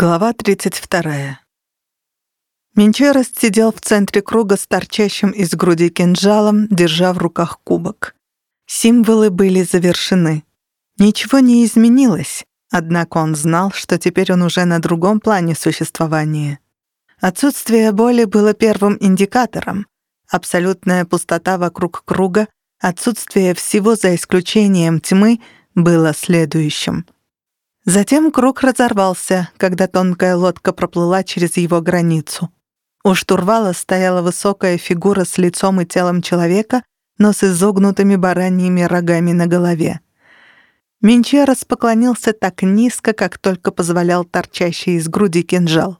Глава 32. Менчерос сидел в центре круга с торчащим из груди кинжалом, держа в руках кубок. Символы были завершены. Ничего не изменилось, однако он знал, что теперь он уже на другом плане существования. Отсутствие боли было первым индикатором. Абсолютная пустота вокруг круга, отсутствие всего за исключением тьмы было следующим — Затем круг разорвался, когда тонкая лодка проплыла через его границу. У штурвала стояла высокая фигура с лицом и телом человека, но с изогнутыми бараньими рогами на голове. Минчерос поклонился так низко, как только позволял торчащий из груди кинжал.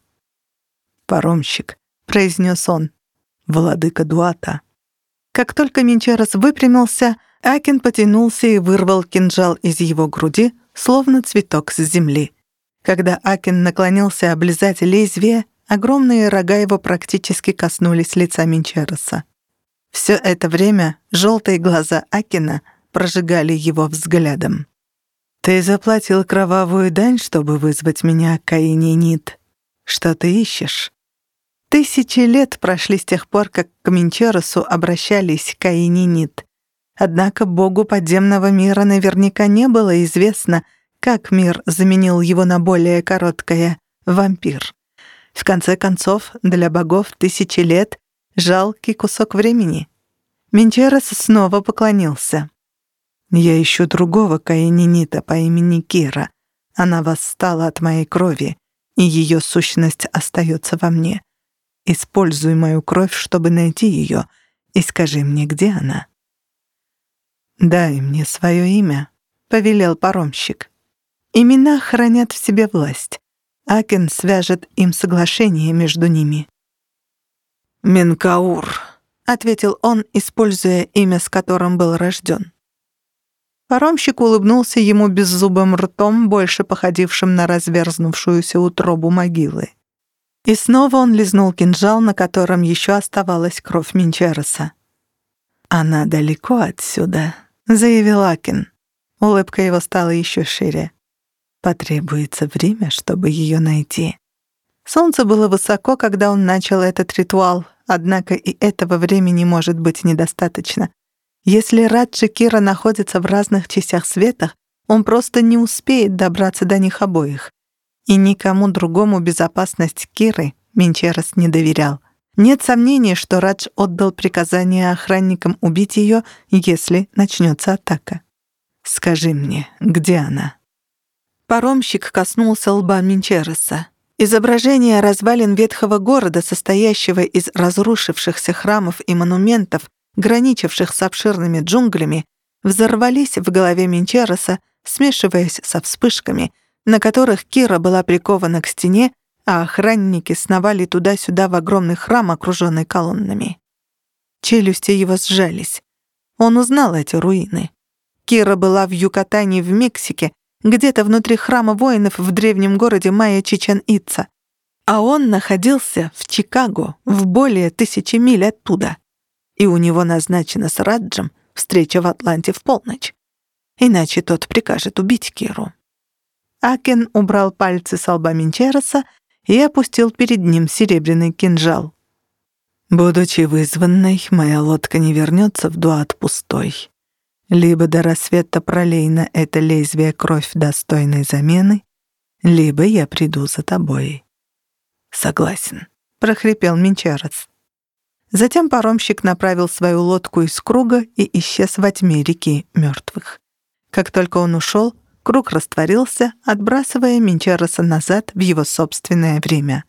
«Паромщик», — произнес он, — «владыка Дуата». Как только Минчерос выпрямился, Акин потянулся и вырвал кинжал из его груди, словно цветок с земли. Когда Акин наклонился облизать лезвие, огромные рога его практически коснулись лица Минчероса. Все это время желтые глаза Акина прожигали его взглядом. «Ты заплатил кровавую дань, чтобы вызвать меня, Каининит. Что ты ищешь?» Тысячи лет прошли с тех пор, как к Минчеросу обращались Каининит. Однако богу подземного мира наверняка не было известно, как мир заменил его на более короткое — вампир. В конце концов, для богов тысячи лет — жалкий кусок времени. Менчерос снова поклонился. «Я ищу другого каининита по имени Кира. Она восстала от моей крови, и ее сущность остается во мне. Используй мою кровь, чтобы найти ее, и скажи мне, где она». «Дай мне свое имя», — повелел паромщик. Имена хранят в себе власть. Акен свяжет им соглашение между ними. «Менкаур», — ответил он, используя имя, с которым был рожден. Паромщик улыбнулся ему беззубым ртом, больше походившим на разверзнувшуюся утробу могилы. И снова он лизнул кинжал, на котором еще оставалась кровь Минчероса. «Она далеко отсюда», заявил Акин. Улыбка его стала еще шире. Потребуется время, чтобы ее найти. Солнце было высоко, когда он начал этот ритуал, однако и этого времени может быть недостаточно. Если Раджи Кира находятся в разных частях света, он просто не успеет добраться до них обоих. И никому другому безопасность Киры Минчерос не доверял. Нет сомнений, что Радж отдал приказание охранникам убить ее, если начнется атака. «Скажи мне, где она?» Паромщик коснулся лба Минчереса. Изображения развалин ветхого города, состоящего из разрушившихся храмов и монументов, граничивших с обширными джунглями, взорвались в голове Минчереса, смешиваясь со вспышками, на которых Кира была прикована к стене, а охранники сновали туда-сюда в огромный храм, окруженный колоннами. Челюсти его сжались. Он узнал эти руины. Кира была в Юкатане в Мексике, где-то внутри храма воинов в древнем городе Майя Чичен-Ица. А он находился в Чикаго, в более тысячи миль оттуда. И у него назначена с Раджем встреча в Атланте в полночь. Иначе тот прикажет убить Киру. Акен убрал пальцы с лба Минчероса и опустил перед ним серебряный кинжал. «Будучи вызванной, моя лодка не вернется в Дуат пустой. Либо до рассвета пролей на это лезвие кровь достойной замены, либо я приду за тобой». «Согласен», — прохрипел Минчарец. Затем паромщик направил свою лодку из круга и исчез во тьме реки мертвых. Как только он ушел, Круг растворился, отбрасывая Минчароса назад в его собственное время.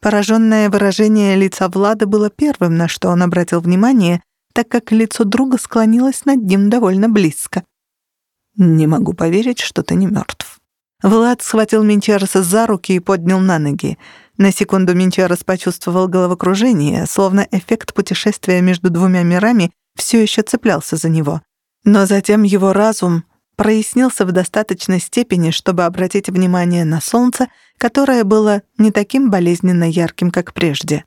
Пораженное выражение лица Влада было первым, на что он обратил внимание, так как лицо друга склонилось над ним довольно близко. «Не могу поверить, что ты не мертв». Влад схватил Минчароса за руки и поднял на ноги. На секунду Минчарос почувствовал головокружение, словно эффект путешествия между двумя мирами все еще цеплялся за него. Но затем его разум прояснился в достаточной степени, чтобы обратить внимание на солнце, которое было не таким болезненно ярким, как прежде.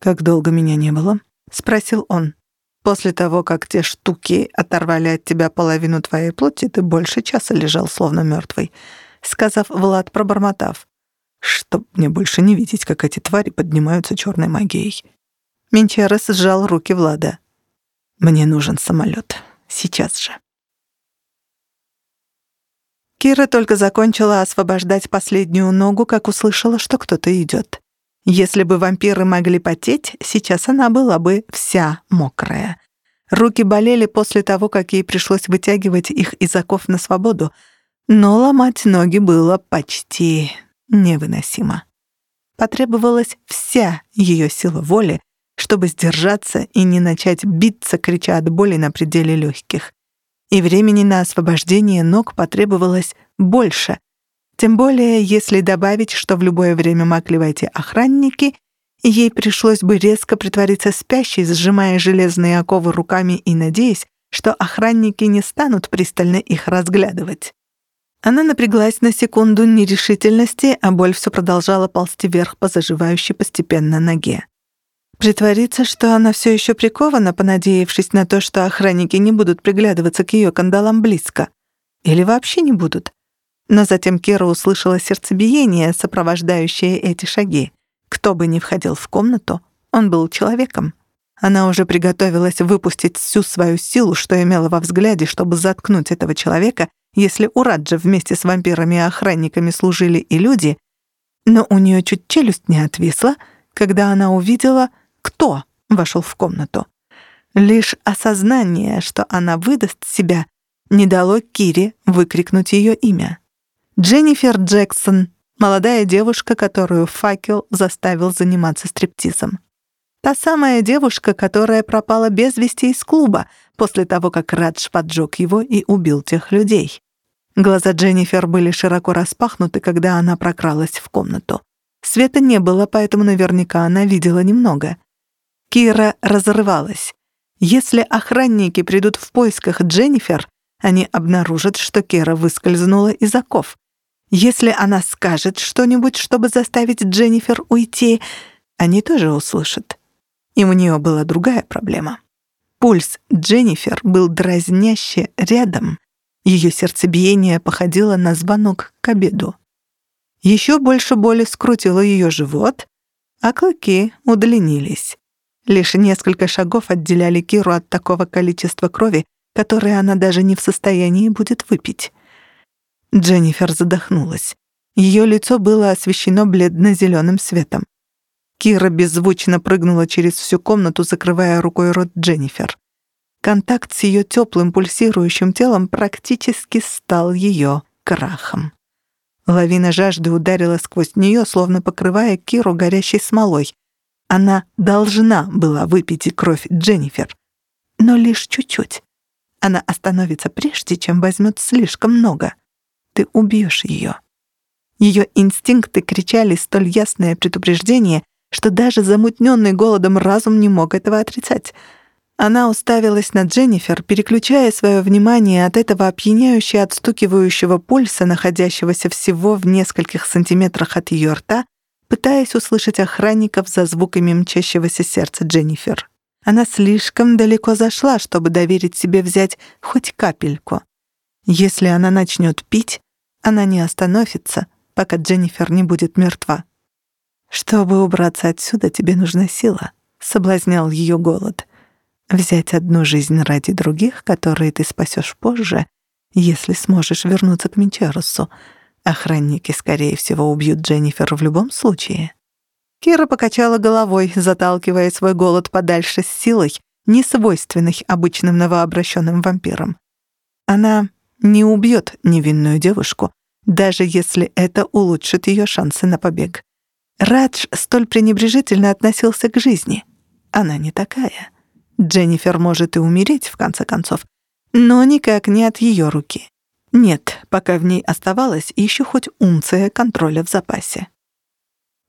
«Как долго меня не было?» — спросил он. «После того, как те штуки оторвали от тебя половину твоей плоти, ты больше часа лежал, словно мертвый», — сказав Влад, пробормотав. Чтоб мне больше не видеть, как эти твари поднимаются черной магией. Менчерес сжал руки Влада. Мне нужен самолет. Сейчас же. Кира только закончила освобождать последнюю ногу, как услышала, что кто-то идет. Если бы вампиры могли потеть, сейчас она была бы вся мокрая. Руки болели после того, как ей пришлось вытягивать их из оков на свободу, но ломать ноги было почти невыносимо. Потребовалась вся ее сила воли, чтобы сдержаться и не начать биться, крича от боли на пределе легких. И времени на освобождение ног потребовалось больше, тем более если добавить, что в любое время могли войти охранники, ей пришлось бы резко притвориться спящей, сжимая железные оковы руками и надеясь, что охранники не станут пристально их разглядывать. Она напряглась на секунду нерешительности, а боль все продолжала ползти вверх по заживающей постепенно ноге. Притвориться, что она все еще прикована, понадеявшись на то, что охранники не будут приглядываться к ее кандалам близко. Или вообще не будут. Но затем Кира услышала сердцебиение, сопровождающее эти шаги. Кто бы ни входил в комнату, он был человеком. Она уже приготовилась выпустить всю свою силу, что имела во взгляде, чтобы заткнуть этого человека, если у Раджа вместе с вампирами и охранниками служили и люди, но у нее чуть челюсть не отвисла, когда она увидела, кто вошел в комнату. Лишь осознание, что она выдаст себя, не дало Кире выкрикнуть ее имя. Дженнифер Джексон, молодая девушка, которую факел заставил заниматься стриптизом. Та самая девушка, которая пропала без вести из клуба после того, как Радж поджег его и убил тех людей. Глаза Дженнифер были широко распахнуты, когда она прокралась в комнату. Света не было, поэтому наверняка она видела немного. Кира разрывалась. Если охранники придут в поисках Дженнифер, они обнаружат, что Кира выскользнула из оков. Если она скажет что-нибудь, чтобы заставить Дженнифер уйти, они тоже услышат. И у нее была другая проблема. Пульс Дженнифер был дразняще рядом. Ее сердцебиение походило на звонок к обеду. Еще больше боли скрутило ее живот, а клыки удлинились. Лишь несколько шагов отделяли Киру от такого количества крови, которое она даже не в состоянии будет выпить. Дженнифер задохнулась. Ее лицо было освещено бледно-зеленым светом. Кира беззвучно прыгнула через всю комнату, закрывая рукой рот Дженнифер. Контакт с ее теплым пульсирующим телом практически стал ее крахом. Лавина жажды ударила сквозь нее, словно покрывая Киру горящей смолой. Она должна была выпить и кровь Дженнифер. Но лишь чуть-чуть. Она остановится прежде, чем возьмет слишком много ты убьешь ее. Ее инстинкты кричали столь ясное предупреждение, что даже замутненный голодом разум не мог этого отрицать. Она уставилась на Дженнифер, переключая свое внимание от этого опьяняющего отстукивающего пульса, находящегося всего в нескольких сантиметрах от ее рта, пытаясь услышать охранников за звуками мчащегося сердца Дженнифер. Она слишком далеко зашла, чтобы доверить себе взять хоть капельку. Если она начнет пить, она не остановится, пока Дженнифер не будет мертва. «Чтобы убраться отсюда, тебе нужна сила», — соблазнял ее голод. «Взять одну жизнь ради других, которые ты спасешь позже, если сможешь вернуться к Минчарусу. Охранники, скорее всего, убьют Дженнифер в любом случае». Кира покачала головой, заталкивая свой голод подальше с силой, не свойственной обычным новообращенным вампирам. Она не убьет невинную девушку, даже если это улучшит ее шансы на побег. Радж столь пренебрежительно относился к жизни. Она не такая. Дженнифер может и умереть, в конце концов, но никак не от ее руки. Нет, пока в ней оставалась еще хоть унция контроля в запасе.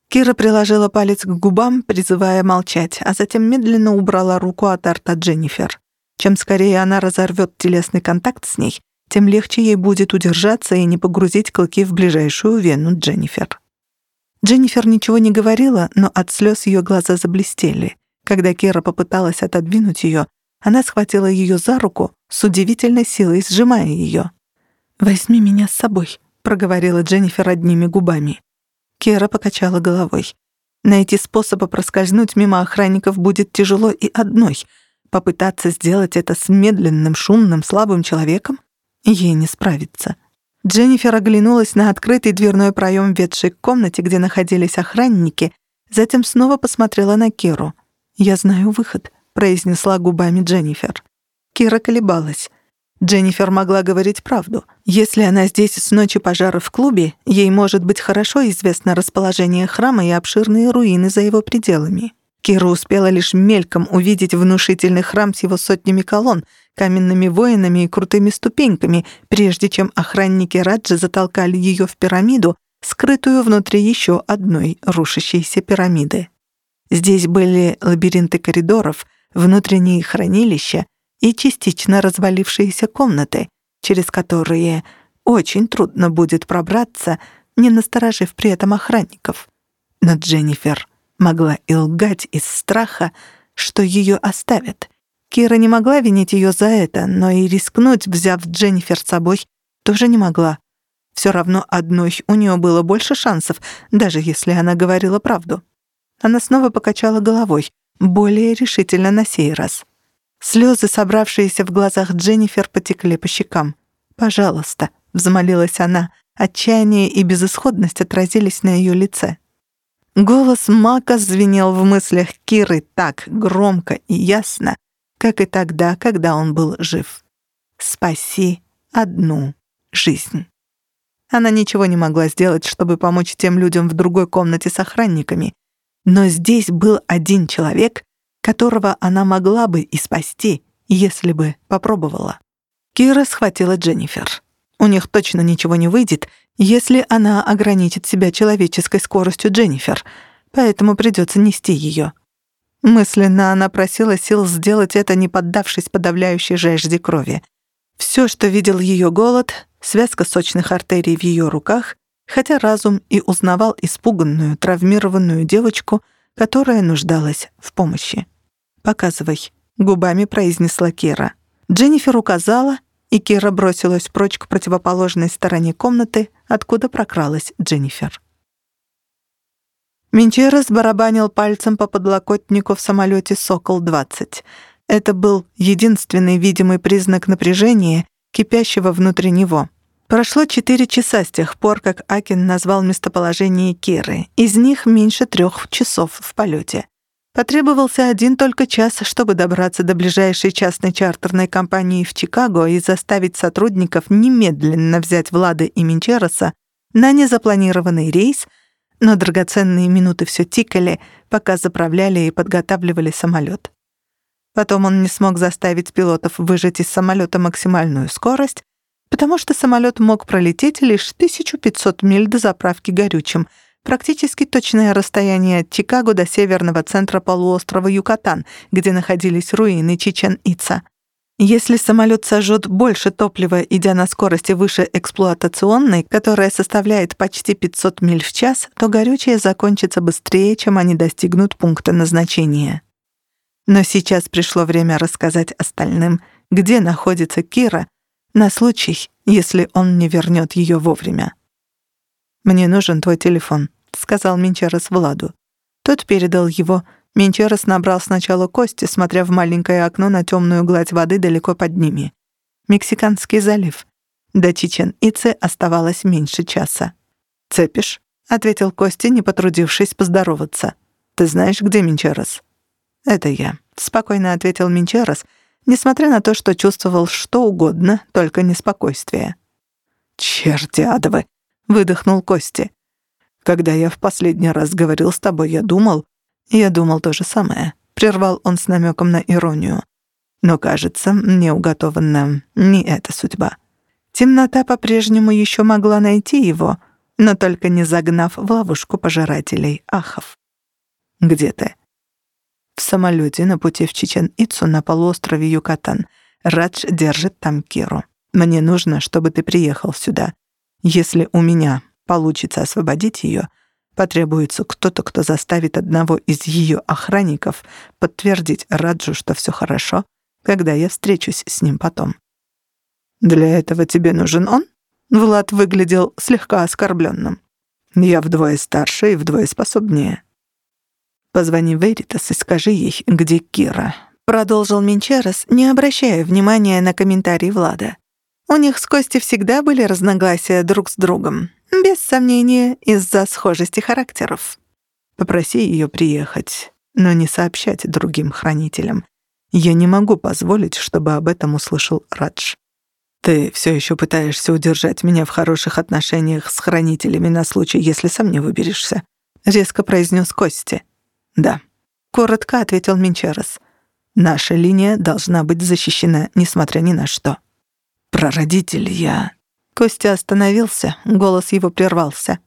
Кира приложила палец к губам, призывая молчать, а затем медленно убрала руку от рта Дженнифер. Чем скорее она разорвет телесный контакт с ней, тем легче ей будет удержаться и не погрузить клыки в ближайшую вену Дженнифер. Дженнифер ничего не говорила, но от слез ее глаза заблестели. Когда Кира попыталась отодвинуть ее, она схватила ее за руку с удивительной силой, сжимая ее. «Возьми меня с собой», — проговорила Дженнифер одними губами. Кера покачала головой. Найти способы проскользнуть мимо охранников будет тяжело и одной. Попытаться сделать это с медленным, шумным, слабым человеком? Ей не справиться. Дженнифер оглянулась на открытый дверной проем, ведший к комнате, где находились охранники, затем снова посмотрела на Киру. «Я знаю выход», — произнесла губами Дженнифер. Кира колебалась. Дженнифер могла говорить правду. Если она здесь с ночи пожара в клубе, ей может быть хорошо известно расположение храма и обширные руины за его пределами. Кира успела лишь мельком увидеть внушительный храм с его сотнями колонн, каменными воинами и крутыми ступеньками, прежде чем охранники Раджи затолкали ее в пирамиду, скрытую внутри еще одной рушащейся пирамиды. Здесь были лабиринты коридоров, внутренние хранилища и частично развалившиеся комнаты, через которые очень трудно будет пробраться, не насторожив при этом охранников. Но Дженнифер могла и лгать из страха, что ее оставят. Кира не могла винить ее за это, но и рискнуть, взяв Дженнифер с собой, тоже не могла. Все равно одной у нее было больше шансов, даже если она говорила правду. Она снова покачала головой, более решительно на сей раз. Слезы, собравшиеся в глазах Дженнифер, потекли по щекам. «Пожалуйста», — взмолилась она, отчаяние и безысходность отразились на ее лице. Голос Мака звенел в мыслях Киры так громко и ясно, как и тогда, когда он был жив. «Спаси одну жизнь». Она ничего не могла сделать, чтобы помочь тем людям в другой комнате с охранниками. Но здесь был один человек, которого она могла бы и спасти, если бы попробовала. Кира схватила Дженнифер. У них точно ничего не выйдет, если она ограничит себя человеческой скоростью Дженнифер, поэтому придется нести ее. Мысленно она просила сил сделать это, не поддавшись подавляющей жажде крови. Все, что видел ее голод, связка сочных артерий в ее руках, хотя разум и узнавал испуганную, травмированную девочку, которая нуждалась в помощи. «Показывай», — губами произнесла Кира. Дженнифер указала, и Кира бросилась прочь к противоположной стороне комнаты, откуда прокралась Дженнифер. Менчерес барабанил пальцем по подлокотнику в самолете «Сокол-20». Это был единственный видимый признак напряжения, кипящего внутри него. Прошло четыре часа с тех пор, как Акин назвал местоположение Киры. Из них меньше трех часов в полете. Потребовался один только час, чтобы добраться до ближайшей частной чартерной компании в Чикаго и заставить сотрудников немедленно взять Влада и Минчероса на незапланированный рейс, но драгоценные минуты все тикали, пока заправляли и подготавливали самолет. Потом он не смог заставить пилотов выжать из самолета максимальную скорость, потому что самолет мог пролететь лишь 1500 миль до заправки горючим — Практически точное расстояние от Чикаго до северного центра полуострова Юкатан, где находились руины Чичен-Ица. Если самолет сожжет больше топлива, идя на скорости выше эксплуатационной, которая составляет почти 500 миль в час, то горючее закончится быстрее, чем они достигнут пункта назначения. Но сейчас пришло время рассказать остальным, где находится Кира, на случай, если он не вернет ее вовремя. «Мне нужен твой телефон», — сказал Минчерос Владу. Тот передал его. Минчерос набрал сначала кости, смотря в маленькое окно на темную гладь воды далеко под ними. Мексиканский залив. До Чичен-Ице оставалось меньше часа. «Цепишь?» — ответил Кости, не потрудившись поздороваться. «Ты знаешь, где Минчерос?» «Это я», — спокойно ответил Минчерос, несмотря на то, что чувствовал что угодно, только не спокойствие. «Черти адовы!» — выдохнул Кости. «Когда я в последний раз говорил с тобой, я думал...» «Я думал то же самое», — прервал он с намеком на иронию. «Но, кажется, мне уготована не эта судьба. Темнота по-прежнему еще могла найти его, но только не загнав в ловушку пожирателей ахов. Где ты?» «В самолете на пути в Чичен-Ицу на полуострове Юкатан. Радж держит там Киру. Мне нужно, чтобы ты приехал сюда. Если у меня получится освободить ее, потребуется кто-то, кто заставит одного из ее охранников подтвердить Раджу, что все хорошо, когда я встречусь с ним потом. «Для этого тебе нужен он?» Влад выглядел слегка оскорбленным. Я вдвое старше и вдвое способнее. Позвони Веритас и скажи ей, где Кира. Продолжил Минчерес, не обращая внимания на комментарий Влада. У них с Костей всегда были разногласия друг с другом. Без сомнения, из-за схожести характеров. Попроси ее приехать, но не сообщать другим хранителям. Я не могу позволить, чтобы об этом услышал Радж. Ты все еще пытаешься удержать меня в хороших отношениях с хранителями на случай, если сам не выберешься, резко произнес Кости. Да, коротко ответил Минчерес. Наша линия должна быть защищена, несмотря ни на что. Прародитель я. Костя остановился, голос его прервался.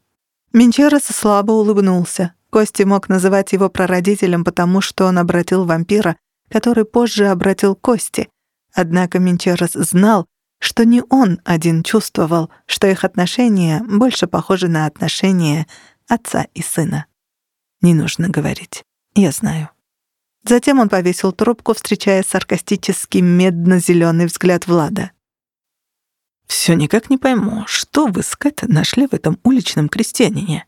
Минчерес слабо улыбнулся. Кости мог называть его прародителем, потому что он обратил вампира, который позже обратил Кости. Однако Минчерес знал, что не он один чувствовал, что их отношения больше похожи на отношения отца и сына. Не нужно говорить. Я знаю. Затем он повесил трубку, встречая саркастический медно-зелёный взгляд Влада. «Всё никак не пойму, что вы с Кэт нашли в этом уличном крестьянине?»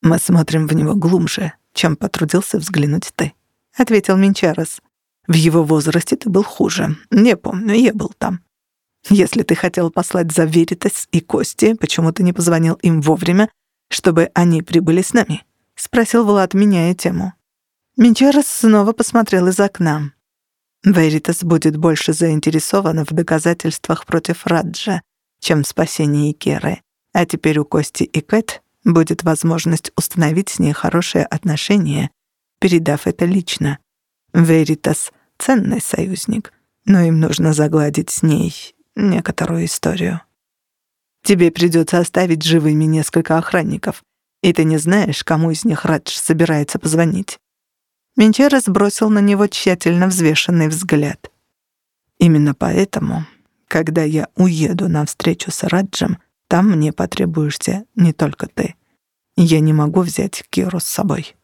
«Мы смотрим в него глубже, чем потрудился взглянуть ты», — ответил Минчарес. «В его возрасте ты был хуже. Не помню, я был там. Если ты хотел послать за Веритас и Кости, почему ты не позвонил им вовремя, чтобы они прибыли с нами?» — спросил Влад, меняя тему. Минчарес снова посмотрел из окна. Веритас будет больше заинтересована в доказательствах против Раджа, чем в спасении Керы. А теперь у Кости и Кэт будет возможность установить с ней хорошие отношения, передав это лично. Веритас — ценный союзник, но им нужно загладить с ней некоторую историю. Тебе придется оставить живыми несколько охранников, и ты не знаешь, кому из них Радж собирается позвонить. Менчера сбросил на него тщательно взвешенный взгляд. Именно поэтому, когда я уеду на встречу с Раджем, там мне потребуешься не только ты. Я не могу взять Киру с собой.